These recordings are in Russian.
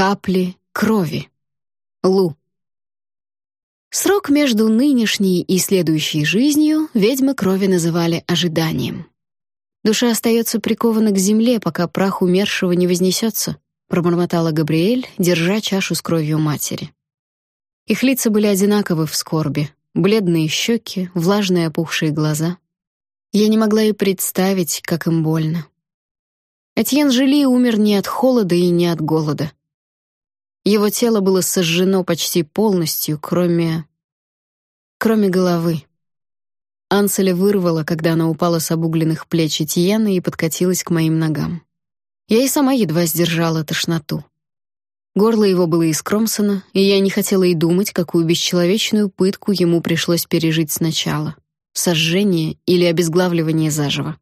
Капли крови. Лу. Срок между нынешней и следующей жизнью ведьмы крови называли ожиданием. Душа остается прикована к земле, пока прах умершего не вознесется, пробормотала Габриэль, держа чашу с кровью матери. Их лица были одинаковы в скорби: бледные щеки, влажные опухшие глаза. Я не могла и представить, как им больно. Этьен Жили умер не от холода и не от голода. Его тело было сожжено почти полностью, кроме... кроме головы. Анселя вырвала, когда она упала с обугленных плеч Этьена и подкатилась к моим ногам. Я и сама едва сдержала тошноту. Горло его было искромсано, и я не хотела и думать, какую бесчеловечную пытку ему пришлось пережить сначала — сожжение или обезглавливание заживо.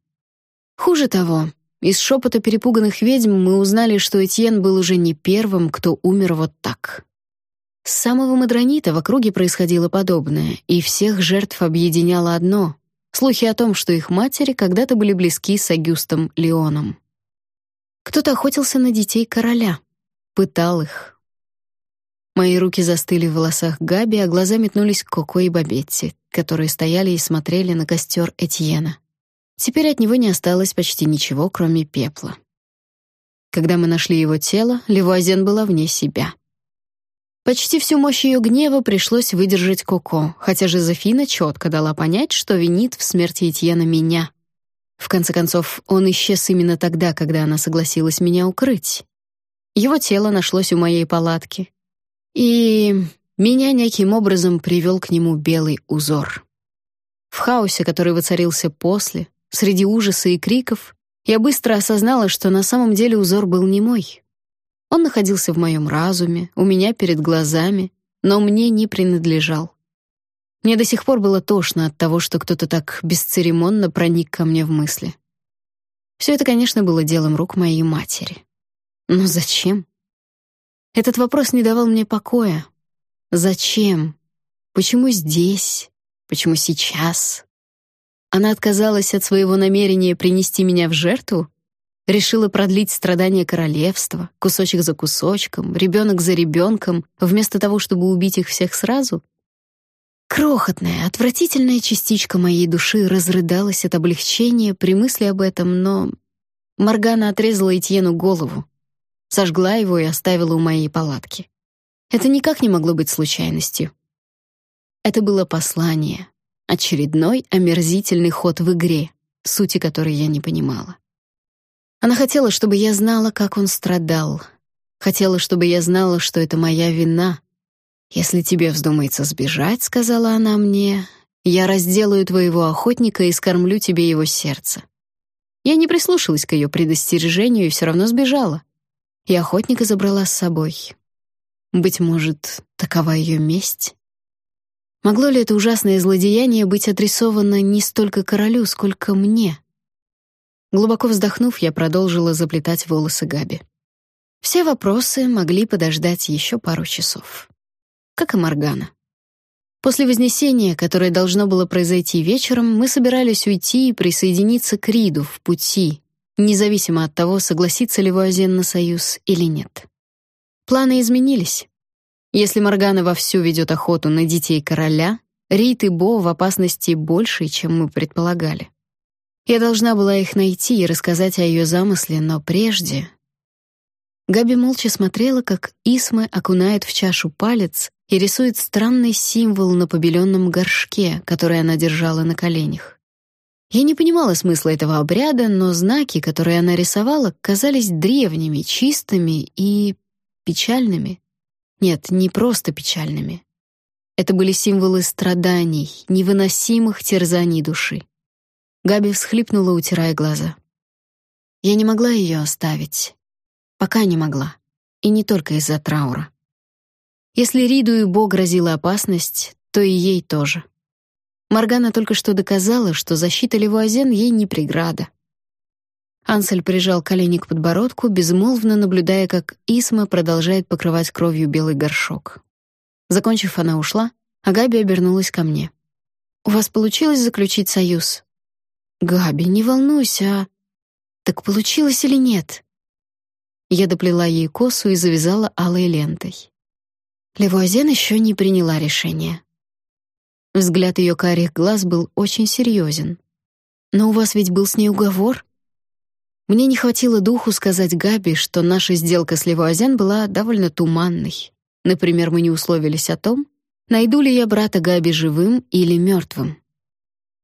Хуже того, из шепота перепуганных ведьм мы узнали, что Этьен был уже не первым, кто умер вот так. С самого Мадронита в округе происходило подобное, и всех жертв объединяло одно — слухи о том, что их матери когда-то были близки с Агюстом Леоном. Кто-то охотился на детей короля, пытал их. Мои руки застыли в волосах Габи, а глаза метнулись к Коко и Бабетти, которые стояли и смотрели на костер Этьена. Теперь от него не осталось почти ничего, кроме пепла. Когда мы нашли его тело, Левуазен была вне себя. Почти всю мощь ее гнева пришлось выдержать Коко, хотя Жозефина четко дала понять, что винит в смерти Этьена меня. В конце концов, он исчез именно тогда, когда она согласилась меня укрыть. Его тело нашлось у моей палатки. И меня неким образом привел к нему белый узор. В хаосе, который воцарился после, Среди ужаса и криков я быстро осознала, что на самом деле узор был не мой. Он находился в моем разуме, у меня перед глазами, но мне не принадлежал. Мне до сих пор было тошно от того, что кто-то так бесцеремонно проник ко мне в мысли. Все это, конечно, было делом рук моей матери. Но зачем? Этот вопрос не давал мне покоя. Зачем? Почему здесь? Почему сейчас? Она отказалась от своего намерения принести меня в жертву, решила продлить страдания королевства, кусочек за кусочком, ребенок за ребенком, вместо того, чтобы убить их всех сразу. Крохотная, отвратительная частичка моей души разрыдалась от облегчения при мысли об этом, но Маргана отрезала Этьену голову, сожгла его и оставила у моей палатки. Это никак не могло быть случайностью. Это было послание, Очередной омерзительный ход в игре, сути которой я не понимала. Она хотела, чтобы я знала, как он страдал. Хотела, чтобы я знала, что это моя вина. «Если тебе вздумается сбежать», — сказала она мне, «я разделаю твоего охотника и скормлю тебе его сердце». Я не прислушалась к ее предостережению и все равно сбежала. И охотника забрала с собой. Быть может, такова ее месть? Могло ли это ужасное злодеяние быть адресовано не столько королю, сколько мне? Глубоко вздохнув, я продолжила заплетать волосы Габи. Все вопросы могли подождать еще пару часов. Как и Моргана. После Вознесения, которое должно было произойти вечером, мы собирались уйти и присоединиться к Риду в пути, независимо от того, согласится ли Вуазен на союз или нет. Планы изменились. Если Моргана вовсю ведет охоту на детей короля, Рит и Бо в опасности больше, чем мы предполагали. Я должна была их найти и рассказать о ее замысле, но прежде... Габи молча смотрела, как Исмы окунает в чашу палец и рисует странный символ на побеленном горшке, который она держала на коленях. Я не понимала смысла этого обряда, но знаки, которые она рисовала, казались древними, чистыми и печальными. Нет, не просто печальными. Это были символы страданий, невыносимых терзаний души. Габи всхлипнула, утирая глаза. Я не могла ее оставить. Пока не могла. И не только из-за траура. Если Риду и Бо грозила опасность, то и ей тоже. Маргана только что доказала, что защита Левуазен ей не преграда. Ансель прижал колени к подбородку, безмолвно наблюдая, как Исма продолжает покрывать кровью белый горшок. Закончив, она ушла, а Габи обернулась ко мне. «У вас получилось заключить союз?» «Габи, не волнуйся, а...» «Так получилось или нет?» Я доплела ей косу и завязала алой лентой. Левуазен еще не приняла решение. Взгляд ее карих глаз был очень серьезен. Но у вас ведь был с ней уговор? Мне не хватило духу сказать Габи, что наша сделка с Левуазен была довольно туманной. Например, мы не условились о том, найду ли я брата Габи живым или мертвым.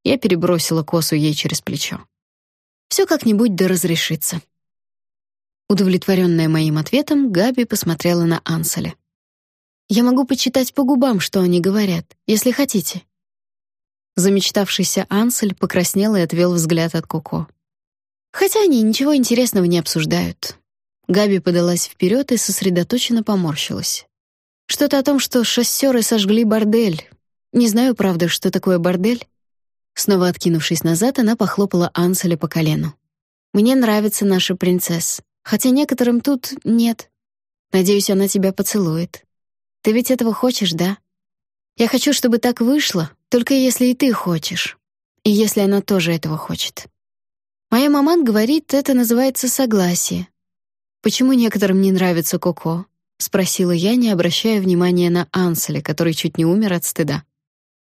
Я перебросила косу ей через плечо. Все как-нибудь да разрешится. Удовлетворенная моим ответом, Габи посмотрела на Анселя. Я могу почитать по губам, что они говорят, если хотите. Замечтавшийся Ансель покраснел и отвел взгляд от Коко. Хотя они ничего интересного не обсуждают. Габи подалась вперед и сосредоточенно поморщилась. Что-то о том, что шоссеры сожгли бордель. Не знаю, правда, что такое бордель. Снова откинувшись назад, она похлопала Анселя по колену. Мне нравится наша принцесса, хотя некоторым тут нет. Надеюсь, она тебя поцелует. Ты ведь этого хочешь, да? Я хочу, чтобы так вышло, только если и ты хочешь. И если она тоже этого хочет. Моя маман говорит, это называется согласие. Почему некоторым не нравится Коко? спросила я, не обращая внимания на Анселя, который чуть не умер от стыда.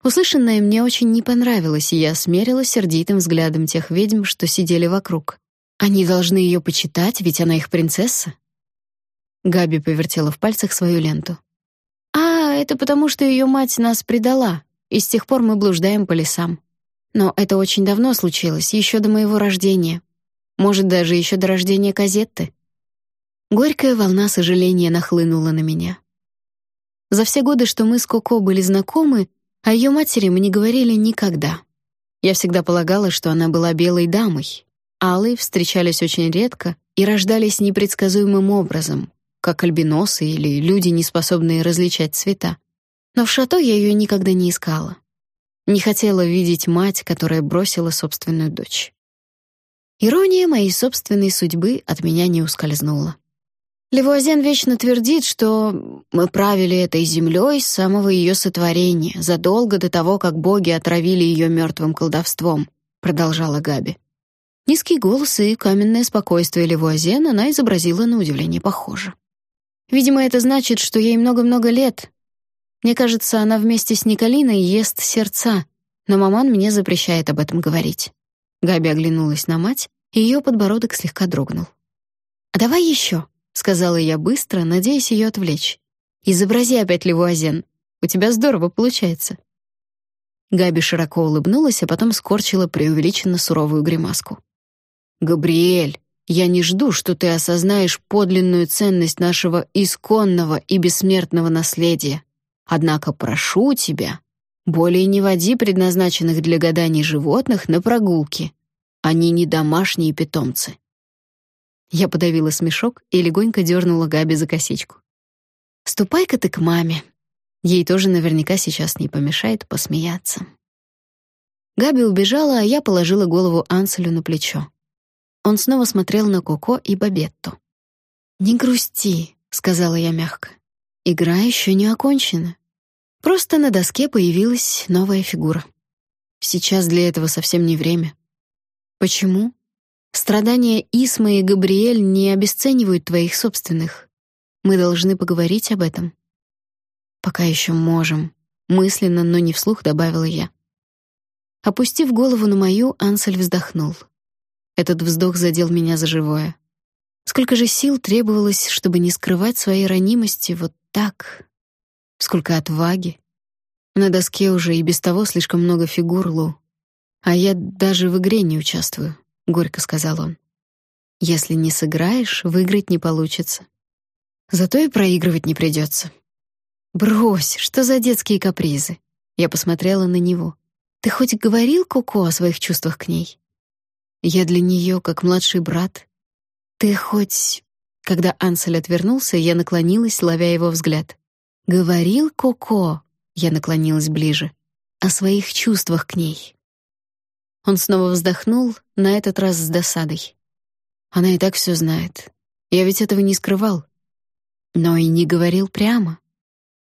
Услышанное мне очень не понравилось, и я смерила сердитым взглядом тех ведьм, что сидели вокруг. Они должны ее почитать, ведь она их принцесса. Габи повертела в пальцах свою ленту. А, это потому, что ее мать нас предала, и с тех пор мы блуждаем по лесам. Но это очень давно случилось, еще до моего рождения. Может, даже еще до рождения Казетты. Горькая волна сожаления нахлынула на меня. За все годы, что мы с Коко были знакомы, о ее матери мы не говорили никогда. Я всегда полагала, что она была белой дамой. Алые встречались очень редко и рождались непредсказуемым образом, как альбиносы или люди, не способные различать цвета. Но в шато я ее никогда не искала. Не хотела видеть мать, которая бросила собственную дочь. Ирония моей собственной судьбы от меня не ускользнула. Левуазен вечно твердит, что мы правили этой землей с самого ее сотворения, задолго до того, как боги отравили ее мертвым колдовством, продолжала Габи. Низкий голос и каменное спокойствие Левуазен она изобразила на удивление похоже. Видимо, это значит, что ей много-много лет. Мне кажется, она вместе с Николиной ест сердца, но маман мне запрещает об этом говорить. Габи оглянулась на мать, и ее подбородок слегка дрогнул. А давай еще, сказала я быстро, надеясь ее отвлечь. Изобрази опять Левуазен. У тебя здорово получается. Габи широко улыбнулась, а потом скорчила преувеличенно суровую гримаску. Габриэль, я не жду, что ты осознаешь подлинную ценность нашего исконного и бессмертного наследия. Однако прошу тебя, более не води предназначенных для гаданий животных на прогулки. Они не домашние питомцы. Я подавила смешок и легонько дернула Габи за косичку. «Ступай-ка ты к маме. Ей тоже наверняка сейчас не помешает посмеяться». Габи убежала, а я положила голову Анселю на плечо. Он снова смотрел на Коко и Бабетту. «Не грусти», — сказала я мягко. «Игра еще не окончена. Просто на доске появилась новая фигура. Сейчас для этого совсем не время». «Почему?» Страдания Исмы и Габриэль не обесценивают твоих собственных. Мы должны поговорить об этом. Пока еще можем, мысленно, но не вслух добавила я. Опустив голову на мою, Ансель вздохнул. Этот вздох задел меня за живое. Сколько же сил требовалось, чтобы не скрывать своей ранимости вот так? Сколько отваги. На доске уже и без того слишком много фигур Лу, а я даже в игре не участвую горько сказал он. Если не сыграешь, выиграть не получится. Зато и проигрывать не придется. Брось, что за детские капризы? Я посмотрела на него. Ты хоть говорил Коко о своих чувствах к ней? Я для нее как младший брат. Ты хоть Когда Ансель отвернулся, я наклонилась, ловя его взгляд. Говорил Коко. Я наклонилась ближе о своих чувствах к ней. Он снова вздохнул, на этот раз с досадой. Она и так все знает. Я ведь этого не скрывал. Но и не говорил прямо.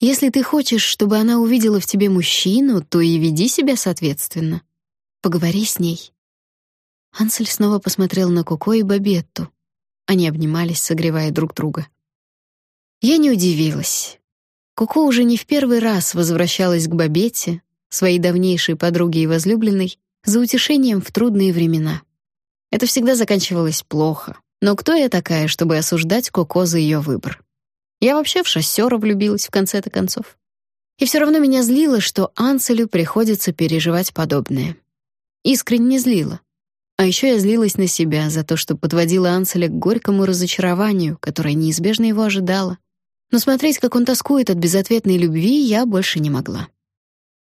Если ты хочешь, чтобы она увидела в тебе мужчину, то и веди себя соответственно. Поговори с ней. Ансель снова посмотрел на Коко и Бабетту. Они обнимались, согревая друг друга. Я не удивилась. Куко уже не в первый раз возвращалась к Бабете, своей давнейшей подруге и возлюбленной, за утешением в трудные времена. Это всегда заканчивалось плохо. Но кто я такая, чтобы осуждать Коко за ее выбор? Я вообще в шоссера влюбилась в конце-то концов. И все равно меня злило, что Анселю приходится переживать подобное. Искренне злило. А еще я злилась на себя за то, что подводила Анселя к горькому разочарованию, которое неизбежно его ожидало. Но смотреть, как он тоскует от безответной любви, я больше не могла.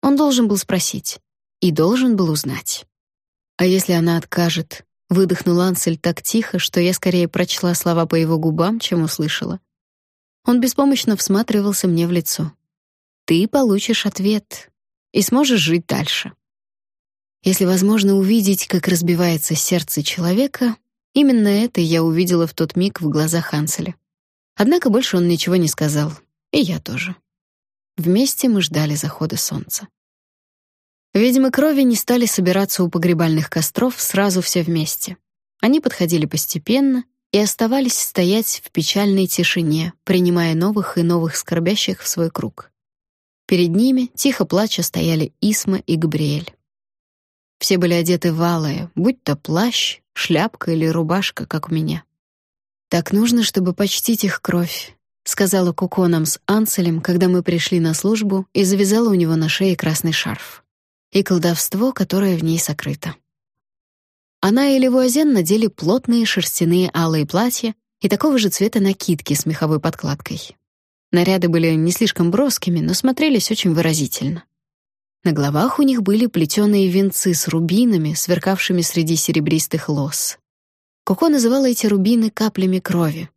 Он должен был спросить и должен был узнать. А если она откажет? Выдохнул Ансель так тихо, что я скорее прочла слова по его губам, чем услышала. Он беспомощно всматривался мне в лицо. Ты получишь ответ и сможешь жить дальше. Если возможно увидеть, как разбивается сердце человека, именно это я увидела в тот миг в глазах Анселя. Однако больше он ничего не сказал, и я тоже. Вместе мы ждали захода солнца. Ведьмы крови не стали собираться у погребальных костров сразу все вместе. Они подходили постепенно и оставались стоять в печальной тишине, принимая новых и новых скорбящих в свой круг. Перед ними, тихо плача, стояли Исма и Габриэль. Все были одеты в алое, будь то плащ, шляпка или рубашка, как у меня. Так нужно, чтобы почтить их кровь, сказала Коко нам с Анселем, когда мы пришли на службу и завязала у него на шее красный шарф. И колдовство, которое в ней сокрыто. Она и Левуазен надели плотные шерстяные алые платья и такого же цвета накидки с меховой подкладкой. Наряды были не слишком броскими, но смотрелись очень выразительно. На головах у них были плетеные венцы с рубинами, сверкавшими среди серебристых лос. Коко называла эти рубины каплями крови.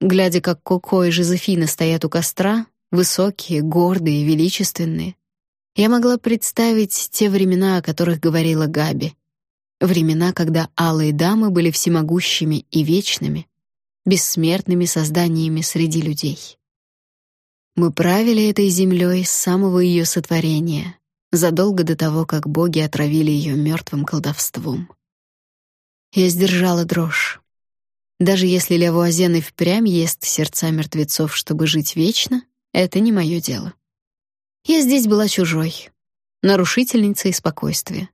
Глядя, как Коко и Жозефина стоят у костра, высокие, гордые, величественные, я могла представить те времена, о которых говорила Габи. Времена, когда алые дамы были всемогущими и вечными, бессмертными созданиями среди людей. Мы правили этой землей с самого ее сотворения, задолго до того, как боги отравили ее мертвым колдовством. Я сдержала дрожь. Даже если Левуазен и впрямь ест сердца мертвецов, чтобы жить вечно, это не мое дело. Я здесь была чужой, нарушительницей спокойствия.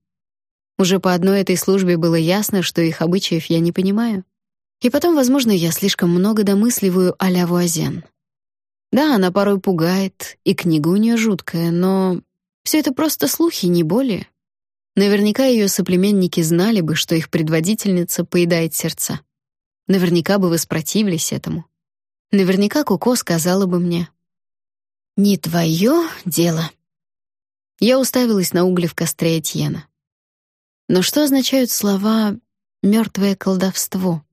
Уже по одной этой службе было ясно, что их обычаев я не понимаю. И потом, возможно, я слишком много домысливаю а Левуазен. Да, она порой пугает, и книга у нее жуткая, но все это просто слухи, не более. Наверняка ее соплеменники знали бы, что их предводительница поедает сердца. Наверняка бы воспротивились этому. Наверняка Коко сказала бы мне: "Не твое дело". Я уставилась на угли в костре Этьена. Но что означают слова «мертвое колдовство»?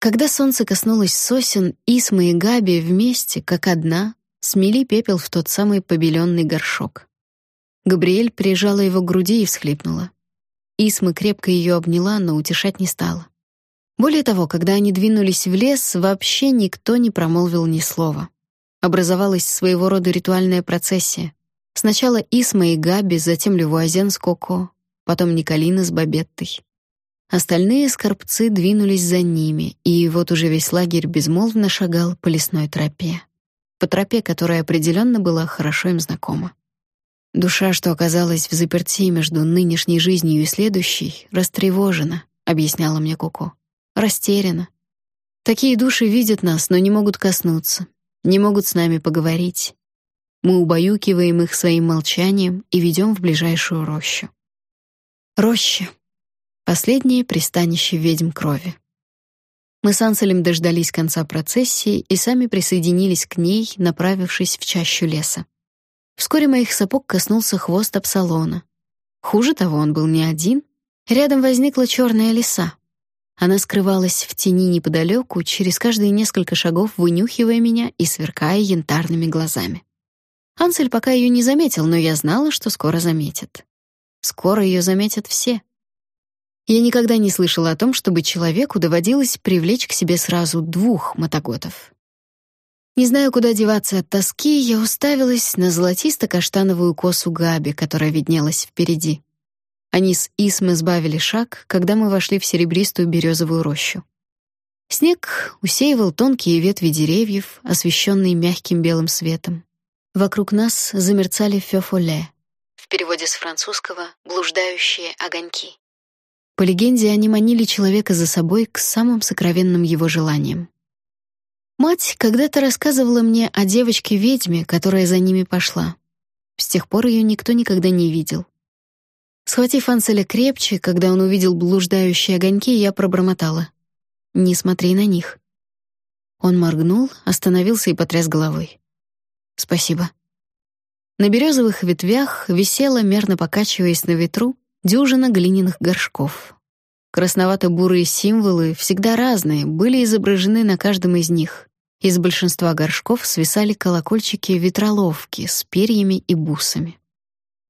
Когда солнце коснулось сосен, Исма и Габи вместе, как одна, смели пепел в тот самый побеленный горшок. Габриэль прижала его к груди и всхлипнула. Исма крепко ее обняла, но утешать не стала. Более того, когда они двинулись в лес, вообще никто не промолвил ни слова. Образовалась своего рода ритуальная процессия. Сначала Исма и Габи, затем Левуазен с Коко, потом Николина с Бабеттой. Остальные скорбцы двинулись за ними, и вот уже весь лагерь безмолвно шагал по лесной тропе. По тропе, которая определенно была хорошо им знакома. Душа, что оказалась в заперти между нынешней жизнью и следующей, растревожена, объясняла мне Коко. Растеряна. Такие души видят нас, но не могут коснуться, не могут с нами поговорить. Мы убаюкиваем их своим молчанием и ведем в ближайшую рощу. Роща последнее пристанище ведьм крови. Мы с Анселем дождались конца процессии и сами присоединились к ней, направившись в чащу леса. Вскоре моих сапог коснулся хвост Апсалона. Хуже того, он был не один. Рядом возникла черная лиса. Она скрывалась в тени неподалеку, через каждые несколько шагов вынюхивая меня и сверкая янтарными глазами. Ансель пока ее не заметил, но я знала, что скоро заметит. Скоро ее заметят все. Я никогда не слышала о том, чтобы человеку доводилось привлечь к себе сразу двух мотоготов. Не зная, куда деваться от тоски, я уставилась на золотисто-каштановую косу Габи, которая виднелась впереди. Они с Исмой сбавили шаг, когда мы вошли в серебристую березовую рощу. Снег усеивал тонкие ветви деревьев, освещенные мягким белым светом. Вокруг нас замерцали фёфоле. В переводе с французского «блуждающие огоньки». По легенде, они манили человека за собой к самым сокровенным его желаниям. Мать когда-то рассказывала мне о девочке-ведьме, которая за ними пошла. С тех пор ее никто никогда не видел. Схватив Анселя крепче, когда он увидел блуждающие огоньки, я пробормотала: "Не смотри на них". Он моргнул, остановился и потряс головой. "Спасибо". На березовых ветвях висела, мерно покачиваясь на ветру, дюжина глиняных горшков. Красновато-бурые символы, всегда разные, были изображены на каждом из них. Из большинства горшков свисали колокольчики-ветроловки с перьями и бусами.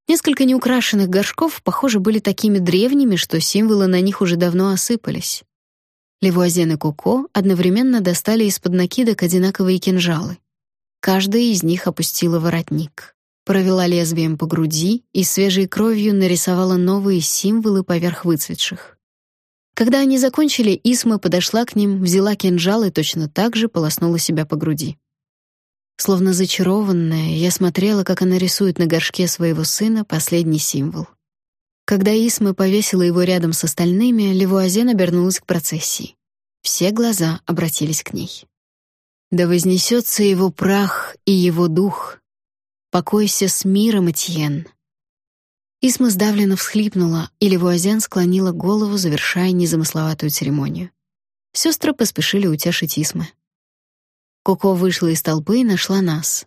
Несколько неукрашенных горшков, похоже, были такими древними, что символы на них уже давно осыпались. Левуазен и Коко одновременно достали из-под накидок одинаковые кинжалы. Каждая из них опустила воротник, провела лезвием по груди и свежей кровью нарисовала новые символы поверх выцветших. Когда они закончили, Исма подошла к ним, взяла кинжал и точно так же полоснула себя по груди. Словно зачарованная, я смотрела, как она рисует на горшке своего сына последний символ. Когда Исма повесила его рядом с остальными, Левуазен обернулась к процессии. Все глаза обратились к ней. «Да вознесется его прах и его дух. Покойся с миром, Этьен. Исма сдавленно всхлипнула, и Левуазен склонила голову, завершая незамысловатую церемонию. Сестры поспешили утешить Исмы. Коко вышла из толпы и нашла нас.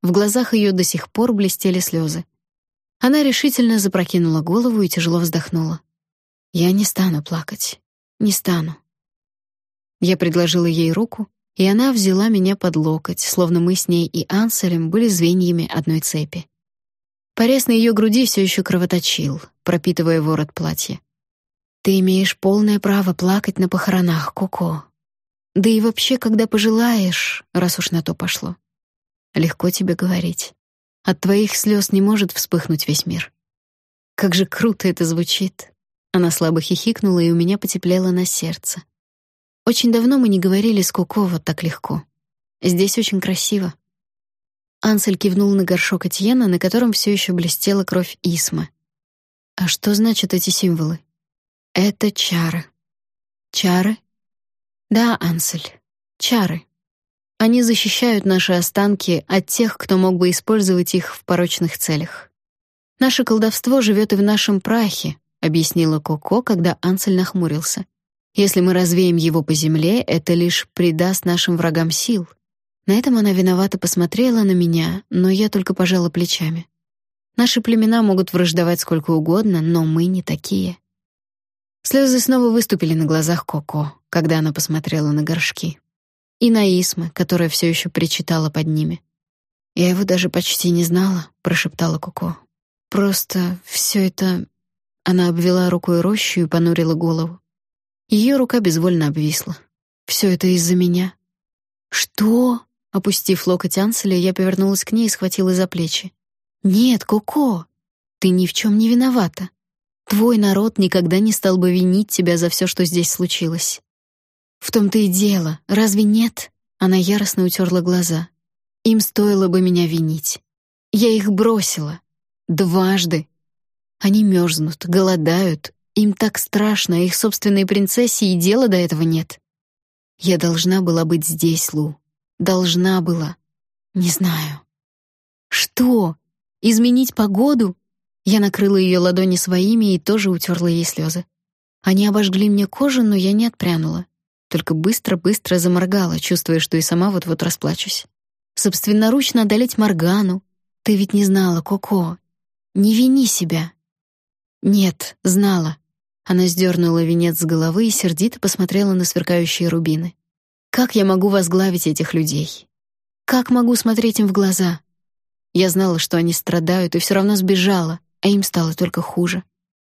В глазах ее до сих пор блестели слезы. Она решительно запрокинула голову и тяжело вздохнула. «Я не стану плакать. Не стану». Я предложила ей руку, и она взяла меня под локоть, словно мы с ней и Анселем были звеньями одной цепи. Порез на ее груди все еще кровоточил, пропитывая ворот платья. Ты имеешь полное право плакать на похоронах, Коко. Да и вообще, когда пожелаешь, раз уж на то пошло. Легко тебе говорить. От твоих слез не может вспыхнуть весь мир. Как же круто это звучит. Она слабо хихикнула, и у меня потеплело на сердце. Очень давно мы не говорили с Коко вот так легко. Здесь очень красиво. Ансель кивнул на горшок Этьена, на котором все еще блестела кровь Исмы. А что значат эти символы? Это чары. Чары? Да, Ансель. Чары. Они защищают наши останки от тех, кто мог бы использовать их в порочных целях. Наше колдовство живет и в нашем прахе, объяснила Коко, когда Ансель нахмурился. Если мы развеем его по земле, это лишь придаст нашим врагам сил. На этом она виновато посмотрела на меня, но я только пожала плечами. Наши племена могут враждовать сколько угодно, но мы не такие. Слезы снова выступили на глазах Коко, когда она посмотрела на горшки. И на Исмы, которая все еще причитала под ними. «Я его даже почти не знала», — прошептала Коко. «Просто все это...» Она обвела рукой рощу и понурила голову. Ее рука безвольно обвисла. «Все это из-за меня». «Что?» Опустив локоть Анселя, я повернулась к ней и схватила за плечи. «Нет, Коко, ты ни в чем не виновата. Твой народ никогда не стал бы винить тебя за все, что здесь случилось. В том-то и дело, разве нет?» Она яростно утерла глаза. «Им стоило бы меня винить. Я их бросила. Дважды. Они мерзнут, голодают. Им так страшно, их собственной принцессе и дела до этого нет. Я должна была быть здесь, Лу. Должна была. Не знаю. Что? Изменить погоду? Я накрыла ее ладони своими и тоже утерла ей слезы. Они обожгли мне кожу, но я не отпрянула. Только быстро-быстро заморгала, чувствуя, что и сама вот-вот расплачусь. Собственноручно одолеть Моргану. Ты ведь не знала, Коко. Не вини себя. Нет, знала. Она сдернула венец с головы и сердито посмотрела на сверкающие рубины. Как я могу возглавить этих людей? Как могу смотреть им в глаза? Я знала, что они страдают, и все равно сбежала, а им стало только хуже.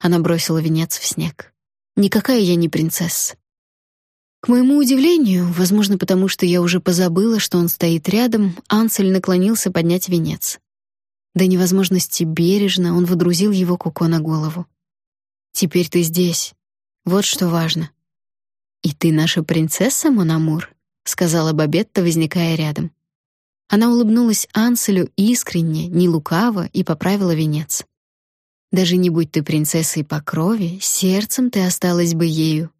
Она бросила венец в снег. Никакая я не принцесса. К моему удивлению, возможно, потому что я уже позабыла, что он стоит рядом, Ансель наклонился поднять венец. До невозможности бережно он водрузил его Коко на голову. «Теперь ты здесь. Вот что важно. «И ты наша принцесса, Монамур?» — сказала Бабетта, возникая рядом. Она улыбнулась Анселю искренне, не лукаво и поправила венец. «Даже не будь ты принцессой по крови, сердцем ты осталась бы ею.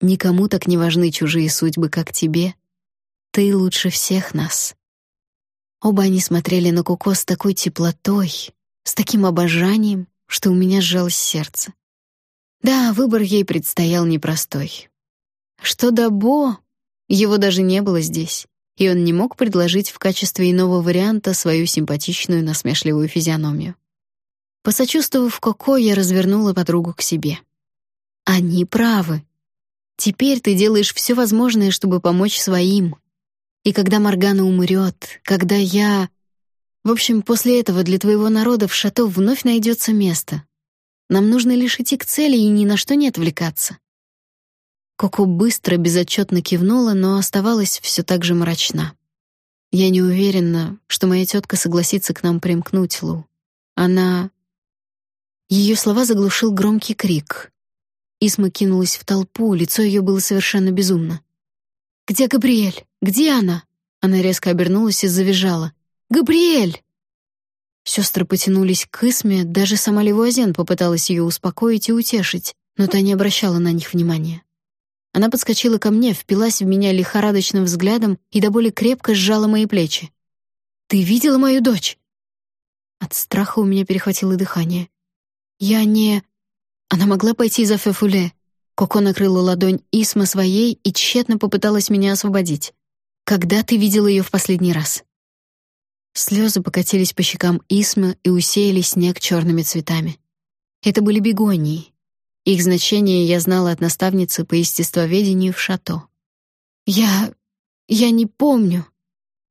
Никому так не важны чужие судьбы, как тебе. Ты лучше всех нас». Оба они смотрели на Коко с такой теплотой, с таким обожанием, что у меня сжалось сердце. Да, выбор ей предстоял непростой. Что до Бо, его даже не было здесь, и он не мог предложить в качестве иного варианта свою симпатичную насмешливую физиономию. Посочувствовав Коко, я развернула подругу к себе. Они правы. Теперь ты делаешь все возможное, чтобы помочь своим. И когда Маргана умрет, когда я... В общем, после этого для твоего народа в шато вновь найдется место. Нам нужно лишь идти к цели и ни на что не отвлекаться. Коко быстро, безотчетно кивнула, но оставалась все так же мрачна. Я не уверена, что моя тетка согласится к нам примкнуть, Лу. Она... Ее слова заглушил громкий крик. Исма кинулась в толпу, лицо ее было совершенно безумно. «Где Габриэль? Где она?» Она резко обернулась и завизжала. «Габриэль!» Сестры потянулись к Исме, даже сама Левуазен попыталась ее успокоить и утешить, но та не обращала на них внимания. Она подскочила ко мне, впилась в меня лихорадочным взглядом и до боли крепко сжала мои плечи. «Ты видела мою дочь?» От страха у меня перехватило дыхание. «Я не...» Она могла пойти за Фефуле. Коко накрыла ладонь Исма своей и тщетно попыталась меня освободить. «Когда ты видела ее в последний раз?» Слезы покатились по щекам Исма и усеяли снег черными цветами. Это были бегонии, их значение я знала от наставницы по естествоведению в шато. Я... я не помню.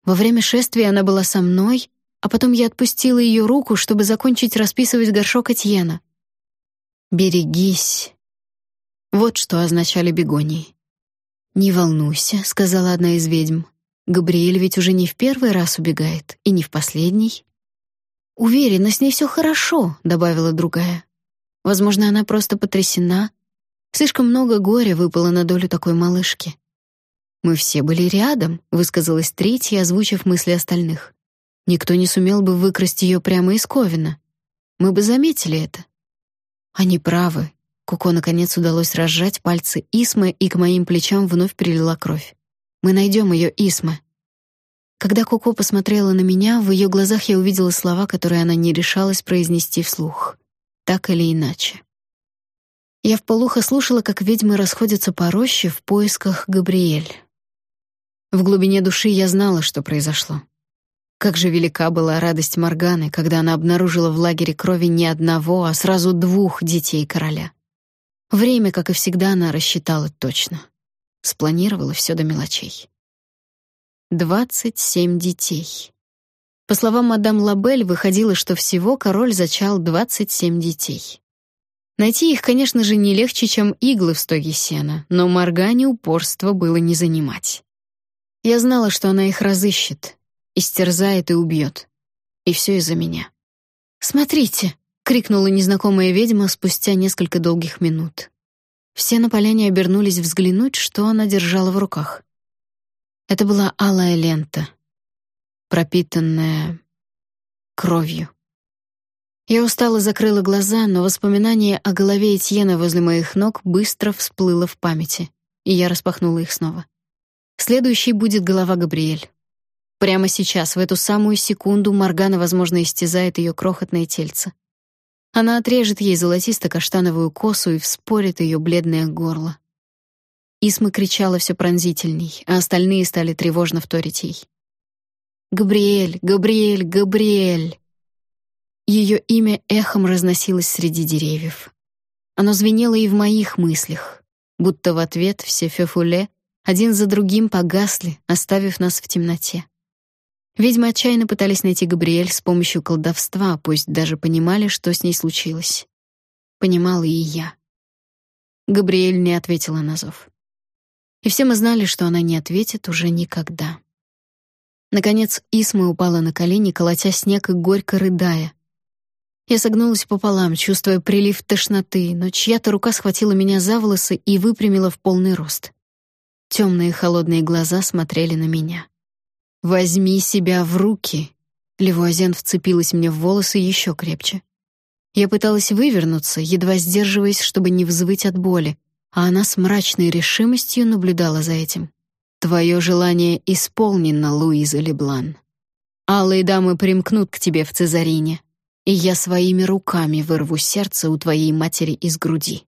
Во время шествия она была со мной, а потом я отпустила ее руку, чтобы закончить расписывать горшок Этьена. «Берегись». Вот что означали бегонии. «Не волнуйся», — сказала одна из ведьм. «Габриэль ведь уже не в первый раз убегает, и не в последний». «Уверена, с ней все хорошо», — добавила другая. Возможно, она просто потрясена. Слишком много горя выпало на долю такой малышки. Мы все были рядом, высказалась третья, озвучив мысли остальных. Никто не сумел бы выкрасть ее прямо из Ковина. Мы бы заметили это. Они правы. Куко наконец удалось разжать пальцы Исмы, и к моим плечам вновь прилила кровь. Мы найдем ее, Исма. Когда Куко посмотрела на меня, в ее глазах я увидела слова, которые она не решалась произнести вслух так или иначе. Я вполуха слушала, как ведьмы расходятся по роще в поисках Габриэль. В глубине души я знала, что произошло. Как же велика была радость Морганы, когда она обнаружила в лагере крови не одного, а сразу двух детей короля. Время, как и всегда, она рассчитала точно. Спланировала все до мелочей. Двадцать семь детей. По словам мадам Лабель, выходило, что всего король зачал 27 детей. Найти их, конечно же, не легче, чем иглы в стоге сена, но Моргане упорство было не занимать. Я знала, что она их разыщет, истерзает и убьет. И все из-за меня. «Смотрите!» — крикнула незнакомая ведьма спустя несколько долгих минут. Все на поляне обернулись взглянуть, что она держала в руках. Это была алая лента, пропитанная кровью. Я устало закрыла глаза, но воспоминание о голове Этьена возле моих ног быстро всплыло в памяти, и я распахнула их снова. Следующей будет голова Габриэль. Прямо сейчас, в эту самую секунду, Моргана, возможно, истязает ее крохотное тельце. Она отрежет ей золотисто-каштановую косу и вспорит ее бледное горло. Исма кричала все пронзительней, а остальные стали тревожно вторить ей. Габриэль, Габриэль, Габриэль. Ее имя эхом разносилось среди деревьев. Оно звенело и в моих мыслях, будто в ответ все фефуле один за другим погасли, оставив нас в темноте. Ведьмы отчаянно пытались найти Габриэль с помощью колдовства, пусть даже понимали, что с ней случилось. Понимала и я. Габриэль не ответила на зов. И все мы знали, что она не ответит уже никогда. Наконец Исма упала на колени, колотя снег и горько рыдая. Я согнулась пополам, чувствуя прилив тошноты, но чья-то рука схватила меня за волосы и выпрямила в полный рост. Темные холодные глаза смотрели на меня. «Возьми себя в руки!» Левуазен вцепилась мне в волосы еще крепче. Я пыталась вывернуться, едва сдерживаясь, чтобы не взвыть от боли, а она с мрачной решимостью наблюдала за этим. «Твое желание исполнено, Луиза Леблан. Алые дамы примкнут к тебе в Цезарине, и я своими руками вырву сердце у твоей матери из груди».